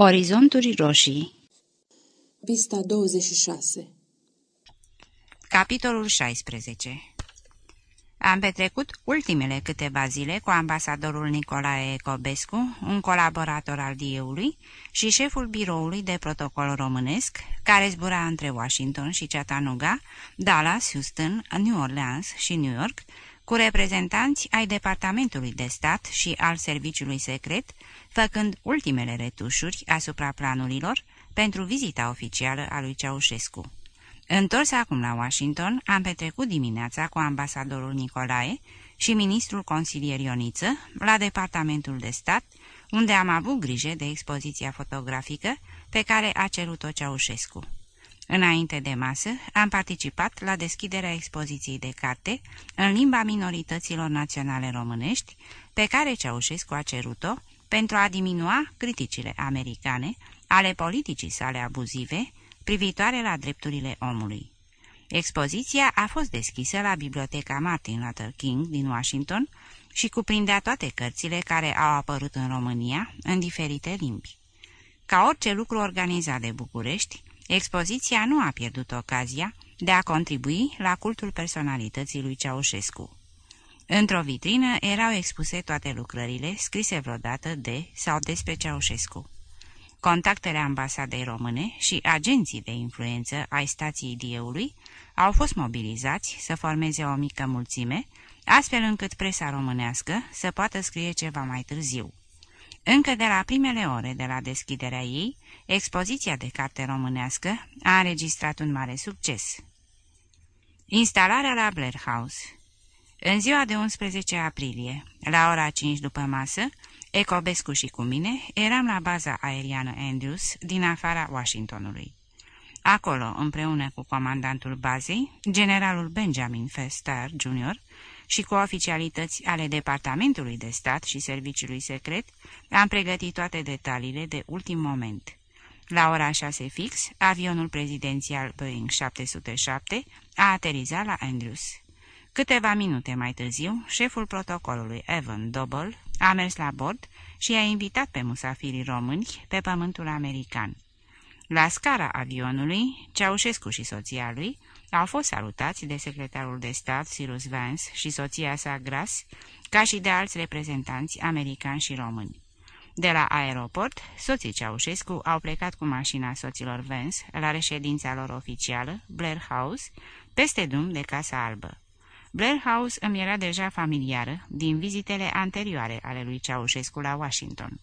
Orizonturi roșii. Pista 26 Capitolul 16 Am petrecut ultimele câteva zile cu ambasadorul Nicolae Ecobescu, un colaborator al DIE-ului și șeful biroului de protocol românesc, care zbura între Washington și Chattanooga, Dallas, Houston, New Orleans și New York, cu reprezentanți ai Departamentului de Stat și al Serviciului Secret, făcând ultimele retușuri asupra planurilor pentru vizita oficială a lui Ceaușescu. Întors acum la Washington, am petrecut dimineața cu ambasadorul Nicolae și ministrul consilier Ioniță la Departamentul de Stat, unde am avut grijă de expoziția fotografică pe care a cerut-o Ceaușescu. Înainte de masă, am participat la deschiderea expoziției de carte în limba minorităților naționale românești, pe care Ceaușescu a cerut-o pentru a diminua criticile americane ale politicii sale abuzive privitoare la drepturile omului. Expoziția a fost deschisă la Biblioteca Martin Luther King din Washington și cuprindea toate cărțile care au apărut în România în diferite limbi. Ca orice lucru organizat de București, expoziția nu a pierdut ocazia de a contribui la cultul personalității lui Ceaușescu. Într-o vitrină erau expuse toate lucrările scrise vreodată de sau despre Ceaușescu. Contactele ambasadei române și agenții de influență ai stației Dieului au fost mobilizați să formeze o mică mulțime, astfel încât presa românească să poată scrie ceva mai târziu. Încă de la primele ore de la deschiderea ei, expoziția de carte românească a înregistrat un mare succes. Instalarea la Blair House În ziua de 11 aprilie, la ora 5 după masă, Ecobescu și cu mine eram la baza aeriană Andrews din afara Washingtonului. Acolo, împreună cu comandantul bazei, generalul Benjamin Festar Jr., și cu oficialități ale Departamentului de Stat și Serviciului Secret, am pregătit toate detaliile de ultim moment. La ora 6 fix, avionul prezidențial Boeing 707 a aterizat la Andrews. Câteva minute mai târziu, șeful protocolului Evan Double a mers la bord și a invitat pe musafirii români pe pământul american. La scara avionului, Ceaușescu și soția lui au fost salutați de secretarul de stat Cyrus Vance și soția sa Gras, ca și de alți reprezentanți americani și români. De la aeroport, soții Ceaușescu au plecat cu mașina soților Vance la reședința lor oficială, Blair House, peste drum de Casa Albă. Blair House îmi era deja familiară din vizitele anterioare ale lui Ceaușescu la Washington.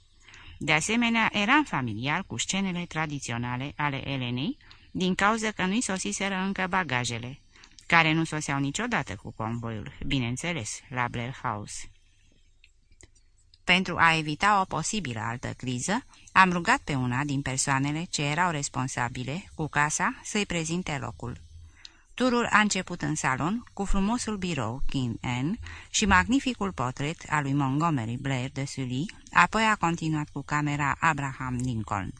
De asemenea, eram familiar cu scenele tradiționale ale Elenei, din cauza că nu-i sosiseră încă bagajele, care nu soseau niciodată cu convoiul, bineînțeles, la Blair House. Pentru a evita o posibilă altă criză, am rugat pe una din persoanele ce erau responsabile cu casa să-i prezinte locul. Turul a început în salon cu frumosul birou King N și magnificul portret al lui Montgomery Blair de Sully, apoi a continuat cu camera Abraham Lincoln.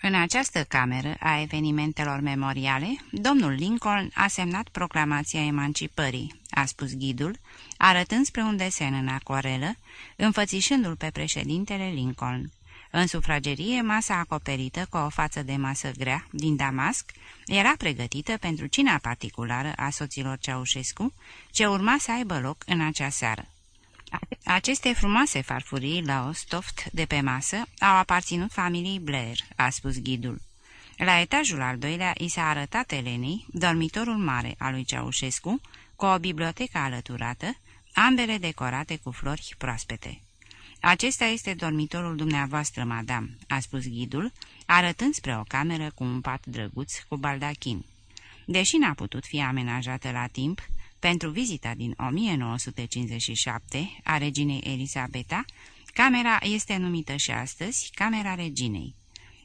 În această cameră a evenimentelor memoriale, domnul Lincoln a semnat proclamația emancipării, a spus ghidul, arătând spre un desen în acorelă, înfățișându-l pe președintele Lincoln. În sufragerie, masa acoperită cu o față de masă grea, din Damasc, era pregătită pentru cina particulară a soților Ceaușescu, ce urma să aibă loc în acea seară. Aceste frumoase farfurii la o stoft de pe masă au aparținut familiei Blair, a spus ghidul. La etajul al doilea i s-a arătat Elenei, dormitorul mare al lui Ceaușescu, cu o bibliotecă alăturată, ambele decorate cu flori proaspete. Acesta este dormitorul dumneavoastră, madam," a spus ghidul, arătând spre o cameră cu un pat drăguț cu baldachin. Deși n-a putut fi amenajată la timp, pentru vizita din 1957 a reginei Elisabeta, camera este numită și astăzi Camera Reginei.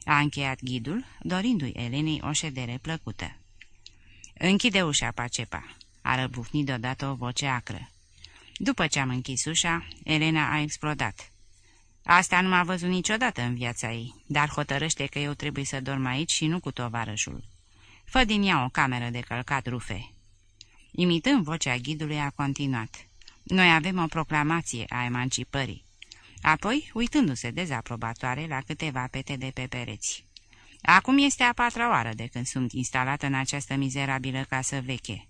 A încheiat ghidul, dorindu-i Elenei o ședere plăcută. Închide ușa, Pacepa, a răbufnit deodată o voce acră. După ce am închis ușa, Elena a explodat. Asta nu m-a văzut niciodată în viața ei, dar hotărăște că eu trebuie să dorm aici și nu cu tovarășul. Fă din ea o cameră de călcat rufe. Imitând vocea ghidului, a continuat. Noi avem o proclamație a emancipării. Apoi, uitându-se dezaprobatoare la câteva pete de pe pereți. Acum este a patra oară de când sunt instalată în această mizerabilă casă veche.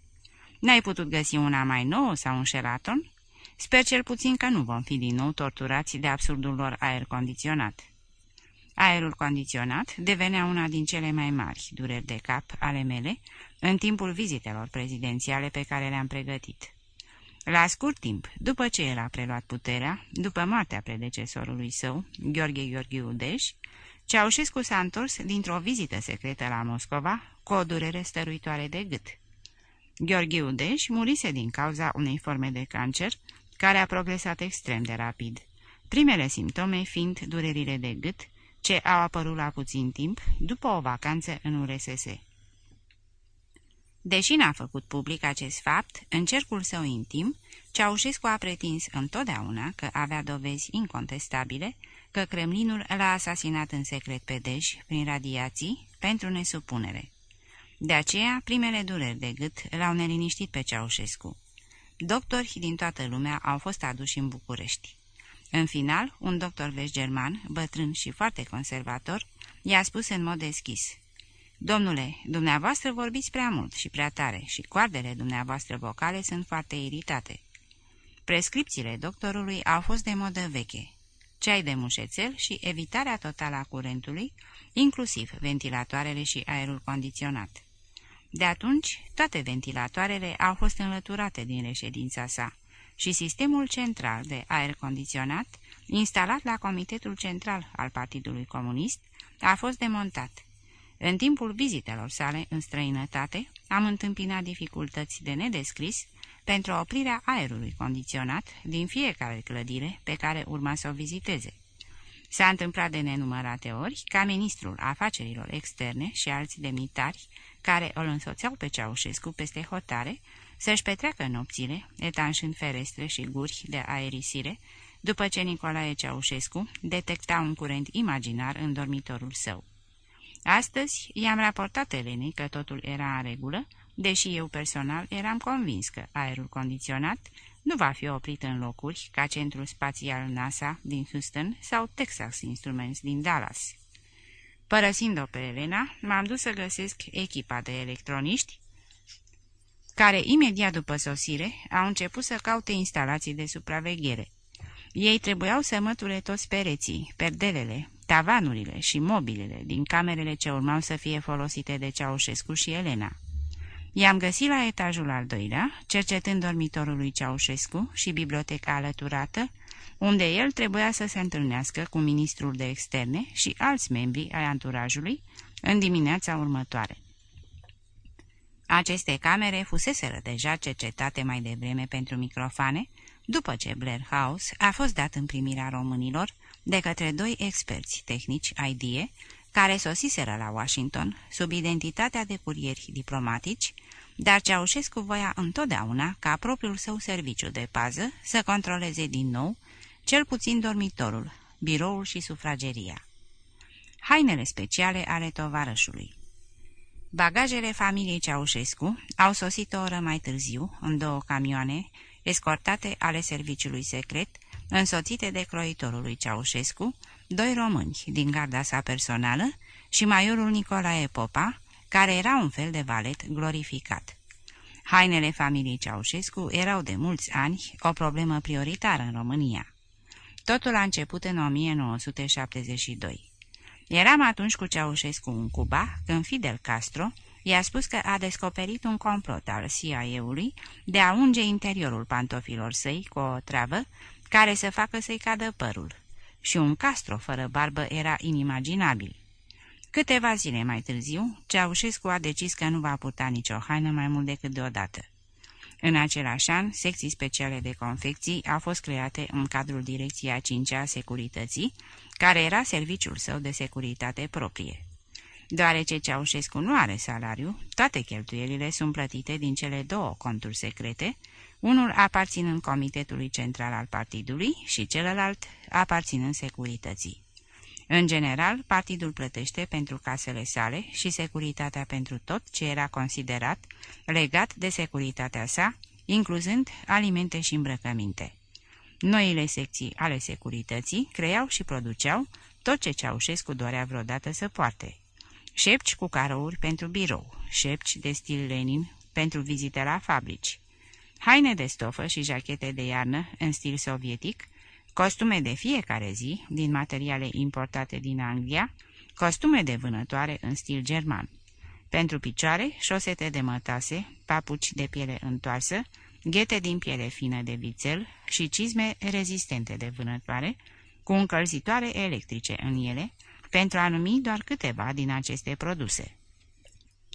N-ai putut găsi una mai nouă sau un șeraton? Sper cel puțin că nu vom fi din nou torturați de absurdul lor aer condiționat. Aerul condiționat devenea una din cele mai mari dureri de cap ale mele în timpul vizitelor prezidențiale pe care le-am pregătit. La scurt timp, după ce el a preluat puterea, după moartea predecesorului său, Gheorghe Gheorghe Udeș, Ceaușescu s-a întors dintr-o vizită secretă la Moscova cu o durere stăruitoare de gât. Gheorghe Udeș murise din cauza unei forme de cancer care a progresat extrem de rapid, primele simptome fiind durerile de gât, ce au apărut la puțin timp după o vacanță în URSS. Deși n-a făcut public acest fapt, în cercul său intim, Ceaușescu a pretins întotdeauna că avea dovezi incontestabile că Kremlinul l-a asasinat în secret pe Dej prin radiații pentru nesupunere. De aceea, primele dureri de gât l-au neliniștit pe Ceaușescu. Doctori din toată lumea au fost aduși în București. În final, un doctor german, bătrân și foarte conservator, i-a spus în mod deschis, Domnule, dumneavoastră vorbiți prea mult și prea tare și coardele dumneavoastră vocale sunt foarte iritate. Prescripțiile doctorului au fost de modă veche. Ceai de mușețel și evitarea totală a curentului, inclusiv ventilatoarele și aerul condiționat. De atunci, toate ventilatoarele au fost înlăturate din reședința sa și sistemul central de aer condiționat, instalat la Comitetul Central al Partidului Comunist, a fost demontat. În timpul vizitelor sale în străinătate, am întâmpinat dificultăți de nedescris pentru oprirea aerului condiționat din fiecare clădire pe care urma să o viziteze. S-a întâmplat de nenumărate ori ca ministrul afacerilor externe și alți demnitari care îl însoțeau pe Ceaușescu peste hotare să-și petreacă nopțile, etanșând ferestre și guri de aerisire, după ce Nicolae Ceaușescu detecta un curent imaginar în dormitorul său. Astăzi i-am raportat Elenei că totul era în regulă, deși eu personal eram convins că aerul condiționat nu va fi oprit în locuri ca centrul spațial NASA din Houston sau Texas Instruments din Dallas. Părăsind-o pe Elena, m-am dus să găsesc echipa de electroniști, care imediat după sosire au început să caute instalații de supraveghere. Ei trebuiau să măture toți pereții, perdelele, tavanurile și mobilele din camerele ce urmau să fie folosite de Ceaușescu și Elena. I-am găsit la etajul al doilea, cercetând dormitorul lui Ceaușescu și biblioteca alăturată, unde el trebuia să se întâlnească cu ministrul de externe și alți membri ai anturajului în dimineața următoare. Aceste camere fuseseră deja cercetate mai devreme pentru microfane, după ce Blair House a fost dat în primirea românilor de către doi experți tehnici IDE, care sosiseră la Washington sub identitatea de curieri diplomatici, dar Ceaușescu voia întotdeauna ca propriul său serviciu de pază să controleze din nou cel puțin dormitorul, biroul și sufrageria. Hainele speciale ale tovarășului Bagajele familiei Ceaușescu au sosit o oră mai târziu, în două camioane, escortate ale serviciului secret, însoțite de croitorul lui Ceaușescu, doi români din garda sa personală și maiorul Nicolae Popa, care era un fel de valet glorificat. Hainele familiei Ceaușescu erau de mulți ani o problemă prioritară în România. Totul a început în 1972. Eram atunci cu Ceaușescu în Cuba, când Fidel Castro i-a spus că a descoperit un complot al CIA-ului de a unge interiorul pantofilor săi cu o travă care să facă să-i cadă părul. Și un Castro fără barbă era inimaginabil. Câteva zile mai târziu, Ceaușescu a decis că nu va purta nicio haină mai mult decât deodată. În același an, secții speciale de confecții au fost create în cadrul Direcției a 5 a Securității, care era serviciul său de securitate proprie. Deoarece Ceaușescu nu are salariu, toate cheltuielile sunt plătite din cele două conturi secrete, unul aparținând Comitetului Central al Partidului și celălalt aparținând securității. În general, partidul plătește pentru casele sale și securitatea pentru tot ce era considerat legat de securitatea sa, incluzând alimente și îmbrăcăminte. Noile secții ale securității creau și produceau tot ce Ceaușescu dorea vreodată să poarte. Șepci cu carouri pentru birou, șepci de stil Lenin pentru vizite la fabrici, haine de stofă și jachete de iarnă în stil sovietic, costume de fiecare zi din materiale importate din Anglia, costume de vânătoare în stil german. Pentru picioare, șosete de mătase, papuci de piele întoarsă, ghete din piele fină de vițel și cizme rezistente de vânătoare, cu încălzitoare electrice în ele, pentru a numi doar câteva din aceste produse.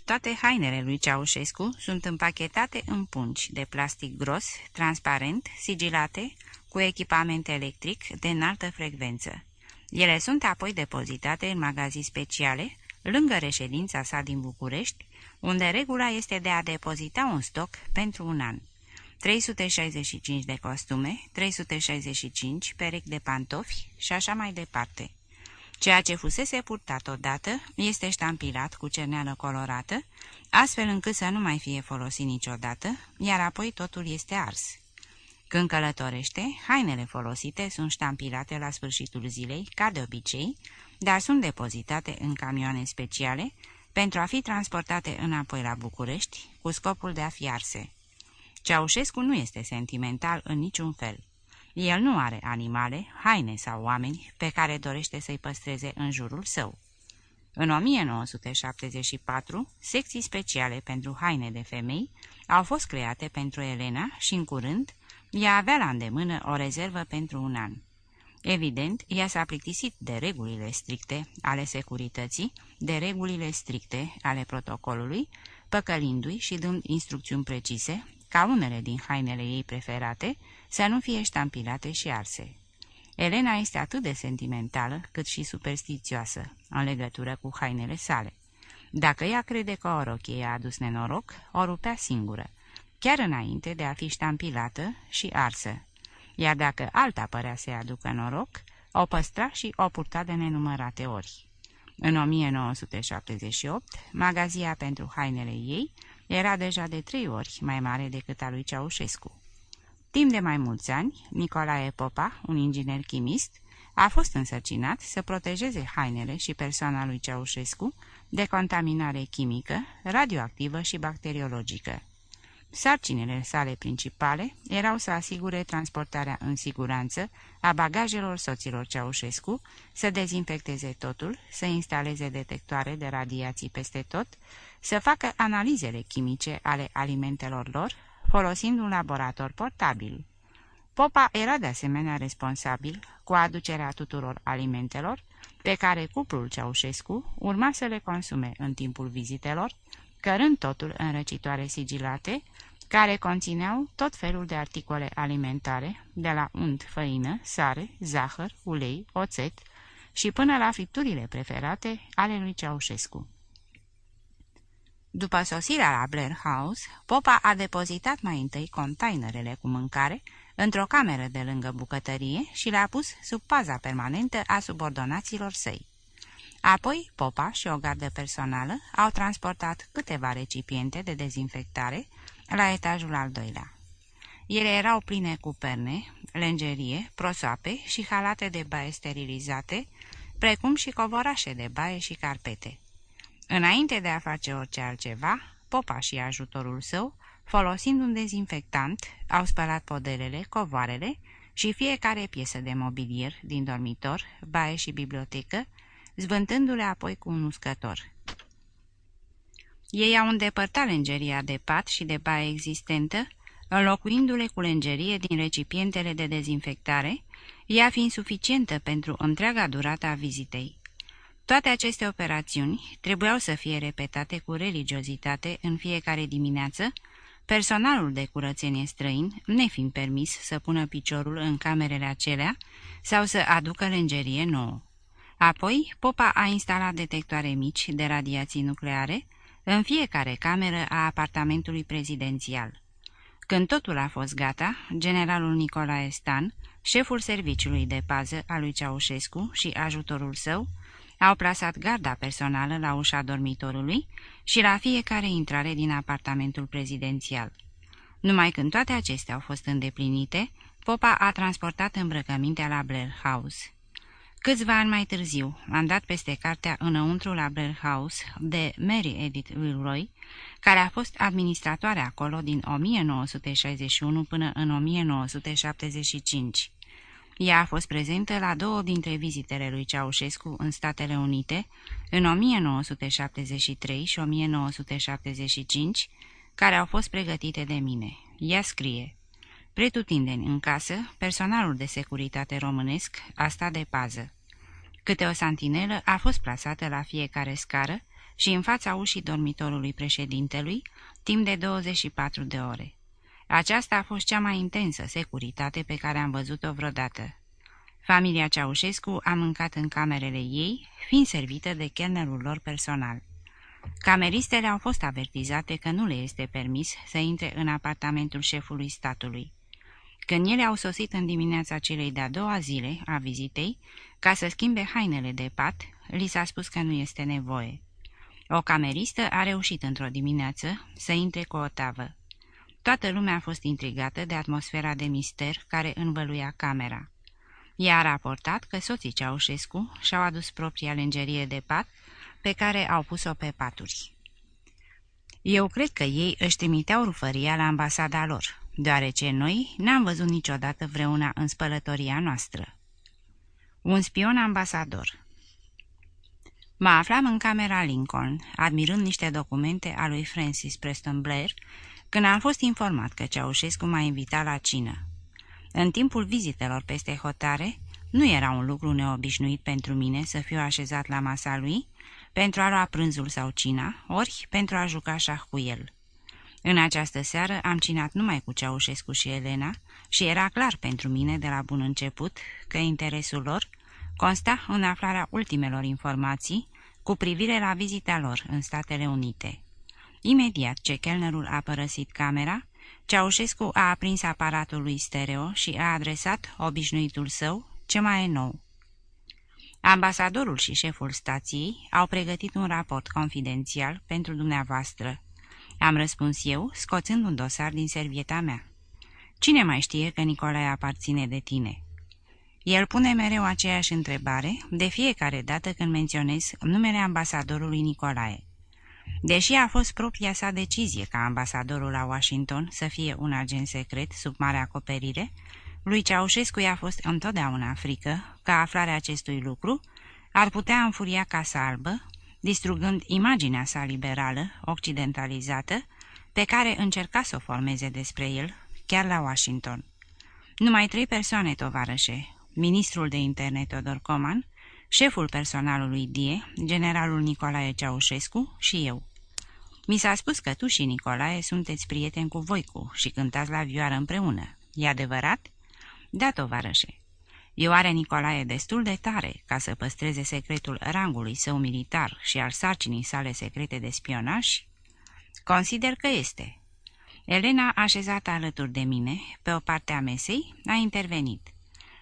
Toate hainele lui Ceaușescu sunt împachetate în pungi de plastic gros, transparent, sigilate, cu echipament electric de înaltă frecvență. Ele sunt apoi depozitate în magazii speciale, lângă reședința sa din București, unde regula este de a depozita un stoc pentru un an. 365 de costume, 365 perechi de pantofi și așa mai departe. Ceea ce fusese purtat odată este ștampilat cu cerneală colorată, astfel încât să nu mai fie folosit niciodată, iar apoi totul este ars. Când călătorește, hainele folosite sunt ștampilate la sfârșitul zilei, ca de obicei, dar sunt depozitate în camioane speciale pentru a fi transportate înapoi la București cu scopul de a fi arse. Ceaușescu nu este sentimental în niciun fel. El nu are animale, haine sau oameni pe care dorește să-i păstreze în jurul său. În 1974, secții speciale pentru haine de femei au fost create pentru Elena și, în curând, ea avea la îndemână o rezervă pentru un an. Evident, ea s-a plictisit de regulile stricte ale securității, de regulile stricte ale protocolului, păcălindu-i și dând instrucțiuni precise, ca unele din hainele ei preferate să nu fie ștampilate și arse. Elena este atât de sentimentală cât și superstițioasă în legătură cu hainele sale. Dacă ea crede că o rochie a adus nenoroc, o rupea singură, chiar înainte de a fi ștampilată și arsă. Iar dacă alta părea să-i aducă noroc, o păstra și o purta de nenumărate ori. În 1978, magazia pentru hainele ei era deja de trei ori mai mare decât a lui Ceaușescu. Timp de mai mulți ani, Nicolae Popa, un inginer chimist, a fost însărcinat să protejeze hainele și persoana lui Ceaușescu de contaminare chimică, radioactivă și bacteriologică. Sarcinile sale principale erau să asigure transportarea în siguranță a bagajelor soților Ceaușescu, să dezinfecteze totul, să instaleze detectoare de radiații peste tot, să facă analizele chimice ale alimentelor lor, folosind un laborator portabil. Popa era de asemenea responsabil cu aducerea tuturor alimentelor pe care cuplul Ceaușescu urma să le consume în timpul vizitelor, cărând totul în răcitoare sigilate, care conțineau tot felul de articole alimentare, de la unt, făină, sare, zahăr, ulei, oțet și până la fripturile preferate ale lui Ceaușescu. După sosirea la Blair House, Popa a depozitat mai întâi containerele cu mâncare într-o cameră de lângă bucătărie și le-a pus sub paza permanentă a subordonaților săi. Apoi, Popa și o gardă personală au transportat câteva recipiente de dezinfectare la etajul al doilea. Ele erau pline cu perne, lengerie, prosoape și halate de baie sterilizate, precum și covorașe de baie și carpete. Înainte de a face orice altceva, Popa și ajutorul său, folosind un dezinfectant, au spălat podelele, covoarele și fiecare piesă de mobilier din dormitor, baie și bibliotecă, zvântându-le apoi cu un uscător. Ei au îndepărtat lengeria de pat și de baie existentă, înlocuindu-le cu lengerie din recipientele de dezinfectare, ea fiind suficientă pentru întreaga durată a vizitei. Toate aceste operațiuni trebuiau să fie repetate cu religiozitate în fiecare dimineață, personalul de curățenie străin nefiind permis să pună piciorul în camerele acelea sau să aducă lengerie nouă. Apoi, Popa a instalat detectoare mici de radiații nucleare în fiecare cameră a apartamentului prezidențial. Când totul a fost gata, generalul Nicolae Stan, șeful serviciului de pază al lui Ceaușescu și ajutorul său, au plasat garda personală la ușa dormitorului și la fiecare intrare din apartamentul prezidențial. Numai când toate acestea au fost îndeplinite, Popa a transportat îmbrăcămintea la Blair House. Câțiva ani mai târziu am dat peste cartea înăuntru la Blair House de Mary Edith Wilroy, care a fost administratoare acolo din 1961 până în 1975. Ea a fost prezentă la două dintre vizitele lui Ceaușescu în Statele Unite, în 1973 și 1975, care au fost pregătite de mine. Ea scrie, Pretutindeni în casă, personalul de securitate românesc a stat de pază. Câte o santinelă a fost plasată la fiecare scară și în fața ușii dormitorului președintelui, timp de 24 de ore. Aceasta a fost cea mai intensă securitate pe care am văzut-o vreodată. Familia Ceaușescu a mâncat în camerele ei, fiind servită de chelnerul lor personal. Cameristele au fost avertizate că nu le este permis să intre în apartamentul șefului statului. Când ele au sosit în dimineața celei de-a doua zile a vizitei, ca să schimbe hainele de pat, li s-a spus că nu este nevoie. O cameristă a reușit într-o dimineață să intre cu o tavă. Toată lumea a fost intrigată de atmosfera de mister care învăluia camera. Ea a raportat că soții Ceaușescu și-au adus propria lengerie de pat pe care au pus-o pe paturi. Eu cred că ei își trimiteau rufăria la ambasada lor, deoarece noi n-am văzut niciodată vreuna în spălătoria noastră. Un spion ambasador Mă aflam în camera Lincoln, admirând niște documente a lui Francis Preston Blair, când am fost informat că Ceaușescu m-a invitat la cină. În timpul vizitelor peste hotare, nu era un lucru neobișnuit pentru mine să fiu așezat la masa lui, pentru a lua prânzul sau cina, ori pentru a juca șah cu el. În această seară am cinat numai cu Ceaușescu și Elena și era clar pentru mine de la bun început că interesul lor consta în aflarea ultimelor informații cu privire la vizita lor în Statele Unite. Imediat ce chelnerul a părăsit camera, Ceaușescu a aprins aparatul lui stereo și a adresat obișnuitul său, ce mai e nou. Ambasadorul și șeful stației au pregătit un raport confidențial pentru dumneavoastră. Am răspuns eu, scoțând un dosar din servieta mea. Cine mai știe că Nicolae aparține de tine?" El pune mereu aceeași întrebare, de fiecare dată când menționez numele ambasadorului Nicolae. Deși a fost propria sa decizie ca ambasadorul la Washington să fie un agent secret sub mare acoperire, lui Ceaușescu i-a fost întotdeauna frică că aflarea acestui lucru ar putea înfuria Casa Albă, distrugând imaginea sa liberală, occidentalizată, pe care încerca să o formeze despre el, chiar la Washington. Numai trei persoane, tovarășe, ministrul de interne Todor Coman, șeful personalului DIE, generalul Nicolae Ceaușescu și eu. Mi s-a spus că tu și Nicolae sunteți prieteni cu Voicu și cântați la vioară împreună. E adevărat?" Da, tovarășe. Eu are Nicolae destul de tare ca să păstreze secretul rangului său militar și al sarcinii sale secrete de spionaj? Consider că este. Elena, așezată alături de mine, pe o parte a mesei, a intervenit.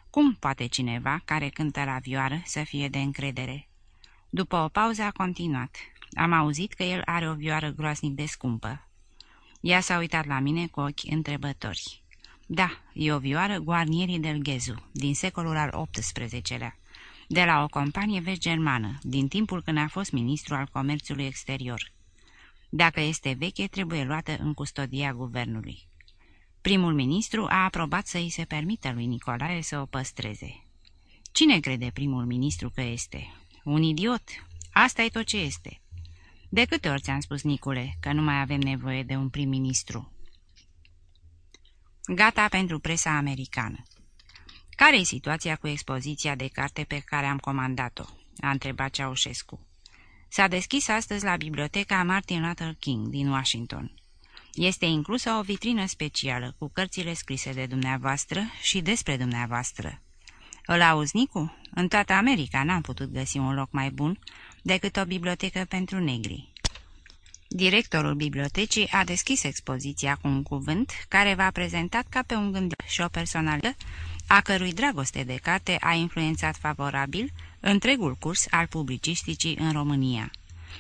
Cum poate cineva care cântă la vioară să fie de încredere? După o pauză a continuat. Am auzit că el are o vioară groaznic de scumpă. Ea s-a uitat la mine cu ochi întrebători. Da, e o vioară Guarnieri del Ghezu, din secolul al XVIII-lea, de la o companie vest germană, din timpul când a fost ministru al comerțului exterior. Dacă este veche, trebuie luată în custodia guvernului. Primul ministru a aprobat să îi se permită lui Nicolae să o păstreze. Cine crede primul ministru că este? Un idiot. Asta e tot ce este. De câte ori ți-am spus, Nicule, că nu mai avem nevoie de un prim-ministru? Gata pentru presa americană. Care e situația cu expoziția de carte pe care am comandat-o?" a întrebat Ceaușescu. S-a deschis astăzi la biblioteca Martin Luther King din Washington. Este inclusă o vitrină specială cu cărțile scrise de dumneavoastră și despre dumneavoastră. Îl auzi, Nicu? În toată America n-am putut găsi un loc mai bun decât o bibliotecă pentru negri. Directorul bibliotecii a deschis expoziția cu un cuvânt care v-a prezentat ca pe un gând și o personalitate a cărui dragoste de carte a influențat favorabil întregul curs al publicisticii în România.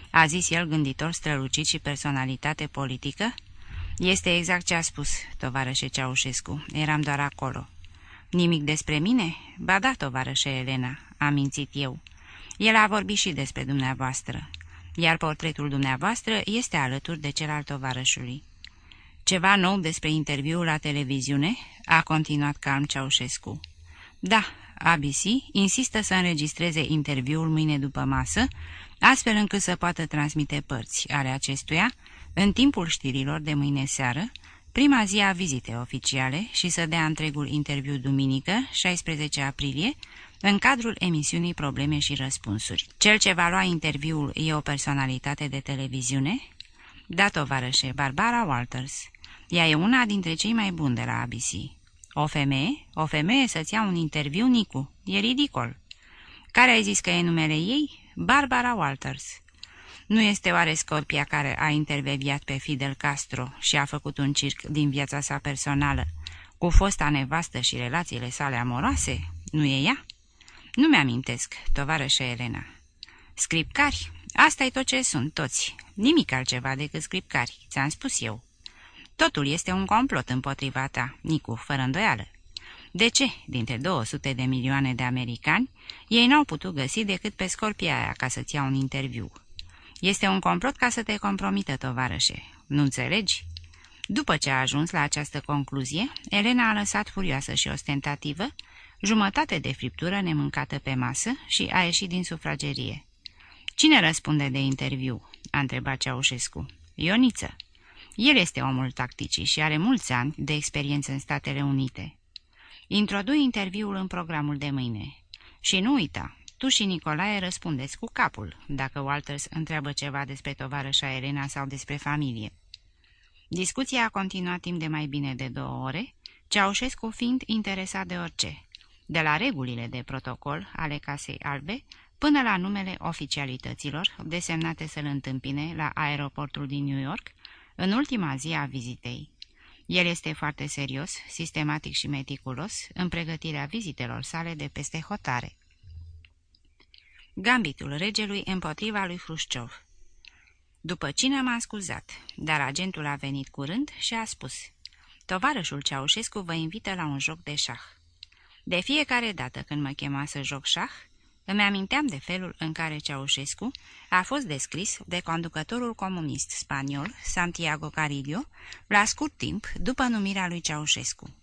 A zis el gânditor strălucit și personalitate politică? Este exact ce a spus, tovarășe Ceaușescu. Eram doar acolo. Nimic despre mine? Ba da, tovarășe Elena, am mințit eu. El a vorbit și despre dumneavoastră, iar portretul dumneavoastră este alături de cel al tovarășului. Ceva nou despre interviul la televiziune?" a continuat calm Ceaușescu. Da, ABC insistă să înregistreze interviul mâine după masă, astfel încât să poată transmite părți ale acestuia în timpul știrilor de mâine seară, prima zi a vizitei oficiale și să dea întregul interviu duminică, 16 aprilie, în cadrul emisiunii Probleme și Răspunsuri. Cel ce va lua interviul e o personalitate de televiziune? Da, tovarășe, Barbara Walters. Ea e una dintre cei mai buni de la ABC. O femeie? O femeie să-ți ia un interviu, Nicu. E ridicol. Care ai zis că e numele ei? Barbara Walters. Nu este oare Scorpia care a interveviat pe Fidel Castro și a făcut un circ din viața sa personală, cu fosta nevastă și relațiile sale amoroase? Nu e ea? Nu mi-amintesc, tovarășă Elena. Scripcari? asta e tot ce sunt, toți. Nimic altceva decât scripcari, ți-am spus eu. Totul este un complot împotriva ta, Nicu, fără îndoială. De ce, dintre 200 de milioane de americani, ei n-au putut găsi decât pe scorpia aia ca să-ți ia un interviu? Este un complot ca să te compromită, tovarășe. Nu înțelegi? După ce a ajuns la această concluzie, Elena a lăsat furioasă și ostentativă jumătate de friptură nemâncată pe masă și a ieșit din sufragerie. Cine răspunde de interviu?" a întrebat Ceaușescu. Ioniță. El este omul tacticii și are mulți ani de experiență în Statele Unite. Introdui interviul în programul de mâine. Și nu uita, tu și Nicolae răspundeți cu capul, dacă Walters întreabă ceva despre tovarășa Elena sau despre familie. Discuția a continuat timp de mai bine de două ore, Ceaușescu fiind interesat de orice, de la regulile de protocol ale Casei Albe până la numele oficialităților desemnate să-l întâmpine la aeroportul din New York în ultima zi a vizitei. El este foarte serios, sistematic și meticulos în pregătirea vizitelor sale de peste hotare. Gambitul regelui împotriva lui Hrușciov După cine m-a scuzat, dar agentul a venit curând și a spus Tovarășul Ceaușescu vă invită la un joc de șah. De fiecare dată când mă chema să joc șah, îmi aminteam de felul în care Ceaușescu a fost descris de conducătorul comunist spaniol Santiago Carillo la scurt timp după numirea lui Ceaușescu.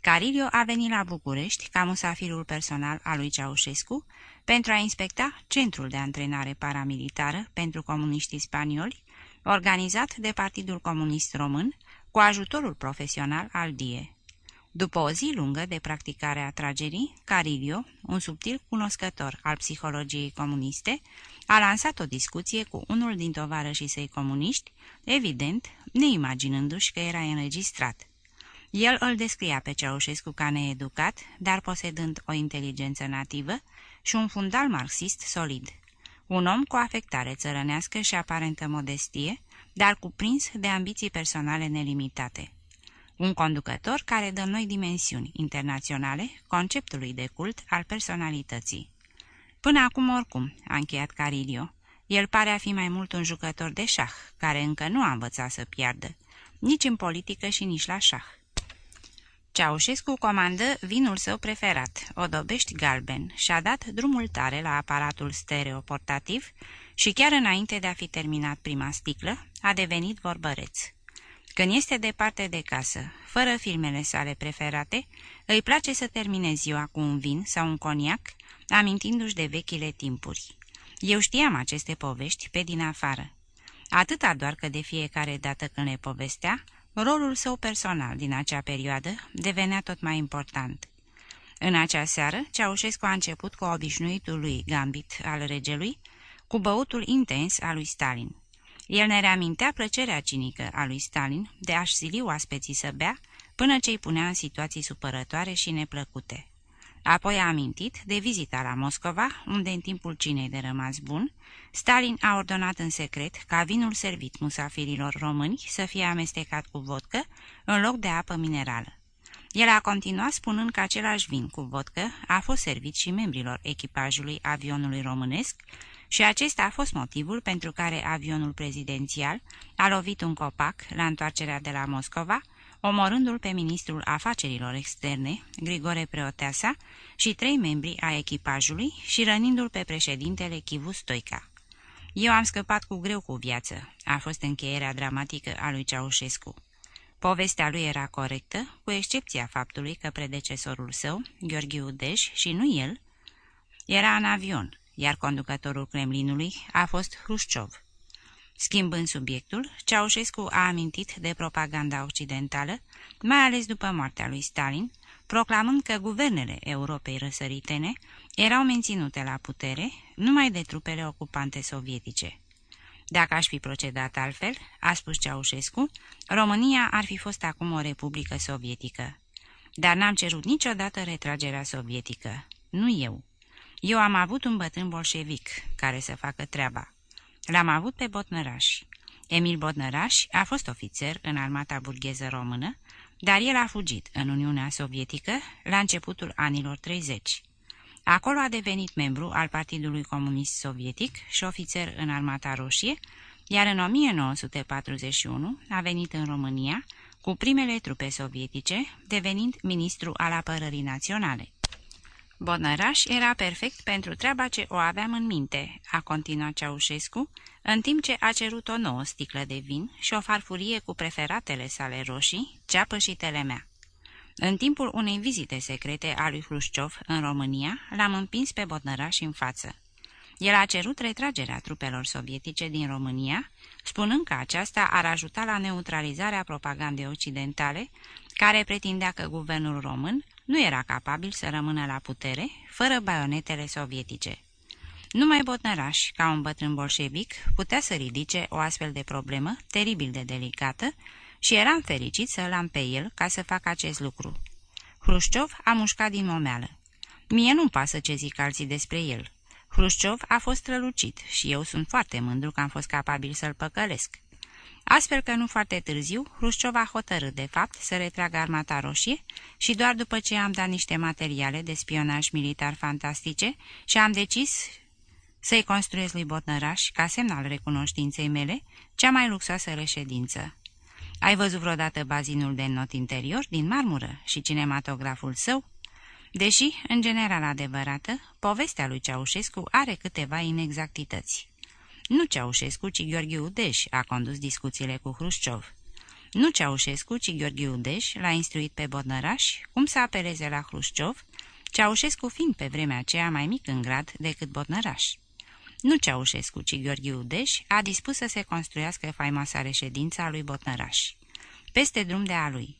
Carillo a venit la București ca musafirul personal al lui Ceaușescu pentru a inspecta centrul de antrenare paramilitară pentru comuniștii spanioli, organizat de Partidul Comunist Român, cu ajutorul profesional al DIE. După o zi lungă de practicare a tragerii, Carilio, un subtil cunoscător al psihologiei comuniste, a lansat o discuție cu unul din tovarășii săi comuniști, evident, neimaginându-și că era înregistrat. El îl descria pe Ceaușescu ca needucat, dar posedând o inteligență nativă și un fundal marxist solid. Un om cu afectare țărănească și aparentă modestie, dar cuprins de ambiții personale nelimitate un conducător care dă noi dimensiuni internaționale conceptului de cult al personalității. Până acum oricum, a încheiat Carilio, el pare a fi mai mult un jucător de șah, care încă nu a învățat să piardă, nici în politică și nici la șah. Ceaușescu comandă vinul său preferat, o dobești galben, și a dat drumul tare la aparatul stereo portativ și chiar înainte de a fi terminat prima sticlă, a devenit vorbăreț. Când este departe de casă, fără filmele sale preferate, îi place să termine ziua cu un vin sau un coniac, amintindu-și de vechile timpuri. Eu știam aceste povești pe din afară. Atâta doar că de fiecare dată când le povestea, rolul său personal din acea perioadă devenea tot mai important. În acea seară, Ceaușescu a început cu obișnuitul lui gambit al regelui, cu băutul intens al lui Stalin. El ne reamintea plăcerea cinică a lui Stalin de a-și sili oaspeții să bea până ce îi punea în situații supărătoare și neplăcute. Apoi a amintit de vizita la Moscova, unde în timpul cinei de rămas bun, Stalin a ordonat în secret ca vinul servit musafirilor români să fie amestecat cu vodcă în loc de apă minerală. El a continuat spunând că același vin cu vodcă a fost servit și membrilor echipajului avionului românesc și acesta a fost motivul pentru care avionul prezidențial a lovit un copac la întoarcerea de la Moscova, omorându-l pe ministrul afacerilor externe, Grigore Preoteasa, și trei membri a echipajului și rănindu-l pe președintele Chivu Stoica. Eu am scăpat cu greu cu viață, a fost încheierea dramatică a lui Ceaușescu. Povestea lui era corectă, cu excepția faptului că predecesorul său, Gheorghe Udeș, și nu el, era în avion, iar conducătorul Kremlinului a fost Hrușciov. Schimbând subiectul, Ceaușescu a amintit de propaganda occidentală, mai ales după moartea lui Stalin, proclamând că guvernele Europei răsăritene erau menținute la putere numai de trupele ocupante sovietice. Dacă aș fi procedat altfel, a spus Ceaușescu, România ar fi fost acum o republică sovietică. Dar n-am cerut niciodată retragerea sovietică. Nu eu. Eu am avut un bătrân bolșevic care să facă treaba. L-am avut pe Botnăraș. Emil Botnăraș a fost ofițer în armata burgheză română, dar el a fugit în Uniunea Sovietică la începutul anilor 30. Acolo a devenit membru al Partidului Comunist Sovietic și ofițer în Armata Roșie, iar în 1941 a venit în România cu primele trupe sovietice, devenind ministru al apărării naționale. Bodnăraș era perfect pentru treaba ce o aveam în minte, a continuat Ceaușescu, în timp ce a cerut o nouă sticlă de vin și o farfurie cu preferatele sale roșii, ceapă și telemea. În timpul unei vizite secrete a lui Hrușciov în România, l-am împins pe Bodnăraș în față. El a cerut retragerea trupelor sovietice din România, spunând că aceasta ar ajuta la neutralizarea propagandei occidentale, care pretindea că guvernul român nu era capabil să rămână la putere fără baionetele sovietice. Numai Botnăraș, ca un bătrân bolșevic, putea să ridice o astfel de problemă teribil de delicată și eram fericit să-l am pe el ca să facă acest lucru. Hrușciov a mușcat din momeală. Mie nu-mi pasă ce zic alții despre el. Hrușciov a fost strălucit și eu sunt foarte mândru că am fost capabil să-l păcălesc. Astfel că nu foarte târziu, Hrușciov a hotărât de fapt să retragă armata roșie și doar după ce am dat niște materiale de spionaj militar fantastice și am decis să-i construiesc lui Botnăraș, ca semn al recunoștinței mele, cea mai luxoasă reședință. Ai văzut vreodată bazinul de not interior din marmură și cinematograful său? Deși, în general adevărată, povestea lui Ceaușescu are câteva inexactități. Nu Ceaușescu, ci Gheorghe Udeș a condus discuțiile cu Hrușciov. Nu Ceaușescu, ci Gheorghe Udeș l-a instruit pe Bodnăraș cum să apeleze la Hrușciov, Ceaușescu fiind pe vremea aceea mai mic în grad decât Bodnăraș. Nu Ceaușescu, ci Gheorghe Udeș a dispus să se construiască faimoasa reședința lui Botnăraș. Peste drum de a lui.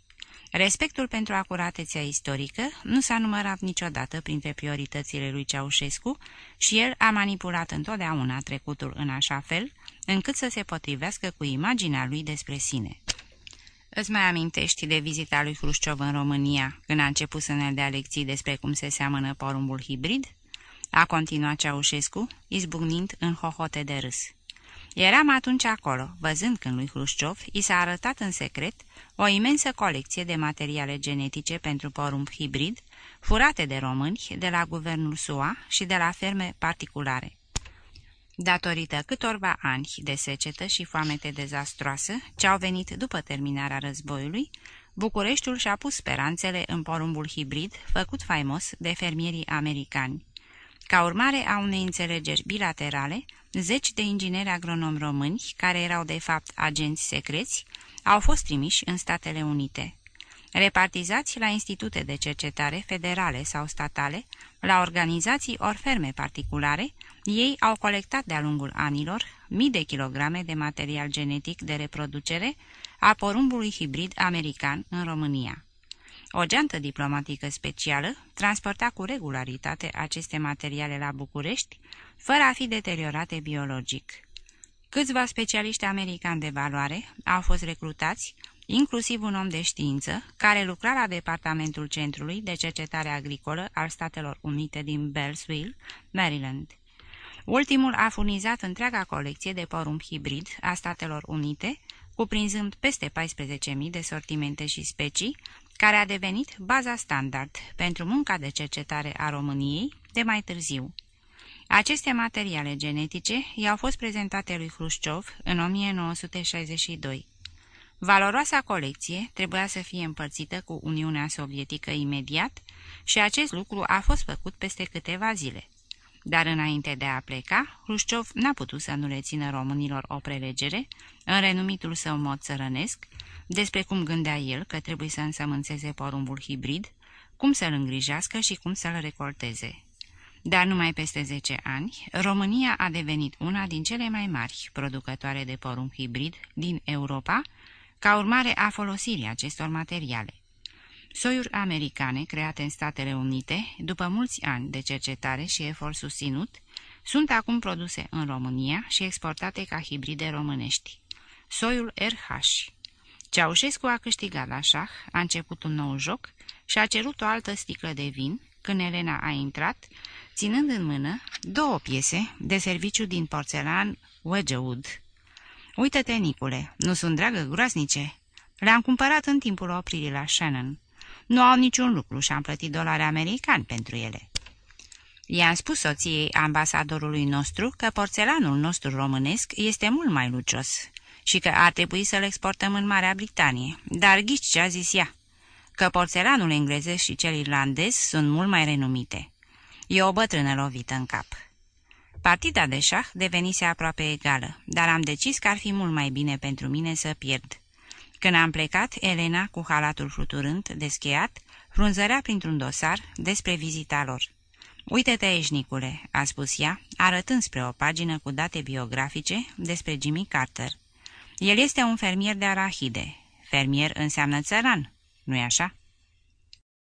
Respectul pentru acuratețea istorică nu s-a numărat niciodată printre prioritățile lui Ceaușescu și el a manipulat întotdeauna trecutul în așa fel, încât să se potrivească cu imaginea lui despre sine. Îți mai amintești de vizita lui Hrușciov în România, când a început să ne dea lecții despre cum se seamănă porumbul hibrid? A continuat Ceaușescu, izbucnind în hohote de râs. Eram atunci acolo, văzând când lui Hrușciov i s-a arătat în secret o imensă colecție de materiale genetice pentru porumb hibrid, furate de români de la guvernul SUA și de la ferme particulare. Datorită câtorva ani de secetă și foamete dezastroasă ce au venit după terminarea războiului, Bucureștiul și-a pus speranțele în porumbul hibrid făcut faimos de fermierii americani. Ca urmare a unei înțelegeri bilaterale, zeci de ingineri agronomi români, care erau de fapt agenți secreți, au fost trimiși în Statele Unite. Repartizați la institute de cercetare federale sau statale, la organizații ori ferme particulare, ei au colectat de-a lungul anilor mii de kilograme de material genetic de reproducere a porumbului hibrid american în România. O geantă diplomatică specială transporta cu regularitate aceste materiale la București, fără a fi deteriorate biologic. Câțiva specialiști americani de valoare au fost recrutați, inclusiv un om de știință, care lucra la Departamentul Centrului de Cercetare Agricolă al Statelor Unite din Bellsville, Maryland. Ultimul a furnizat întreaga colecție de porumb hibrid a Statelor Unite, cuprinzând peste 14.000 de sortimente și specii, care a devenit baza standard pentru munca de cercetare a României de mai târziu. Aceste materiale genetice i-au fost prezentate lui Hrușciov în 1962. Valoroasa colecție trebuia să fie împărțită cu Uniunea Sovietică imediat și acest lucru a fost făcut peste câteva zile. Dar înainte de a pleca, Hrușciov n-a putut să nu le țină românilor o prelegere, în renumitul său mod țărănesc, despre cum gândea el că trebuie să însămânțeze porumbul hibrid, cum să-l îngrijească și cum să-l recolteze. Dar numai peste 10 ani, România a devenit una din cele mai mari producătoare de porumb hibrid din Europa, ca urmare a folosirii acestor materiale. Soiuri americane create în Statele Unite, după mulți ani de cercetare și efort susținut, sunt acum produse în România și exportate ca hibride românești. Soiul RH. Ceaușescu a câștigat la șah, a început un nou joc și a cerut o altă sticlă de vin, când Elena a intrat, ținând în mână două piese de serviciu din porțelan Wedgwood. Uită-te, Nicule, nu sunt dragă groasnice? Le-am cumpărat în timpul opririi la Shannon. Nu au niciun lucru și am plătit dolari americani pentru ele. I-am spus soției ambasadorului nostru că porțelanul nostru românesc este mult mai lucios și că ar trebui să-l exportăm în Marea Britanie, dar ghici ce a zis ea, că porțelanul englezesc și cel irlandez sunt mult mai renumite. E o bătrână lovită în cap. Partida de șah devenise aproape egală, dar am decis că ar fi mult mai bine pentru mine să pierd. Când am plecat, Elena, cu halatul fluturând, descheiat, frunzărea printr-un dosar despre vizita lor. Uite-te aici, Nicule," a spus ea, arătând spre o pagină cu date biografice despre Jimmy Carter. El este un fermier de arahide. Fermier înseamnă țăran, nu-i așa?"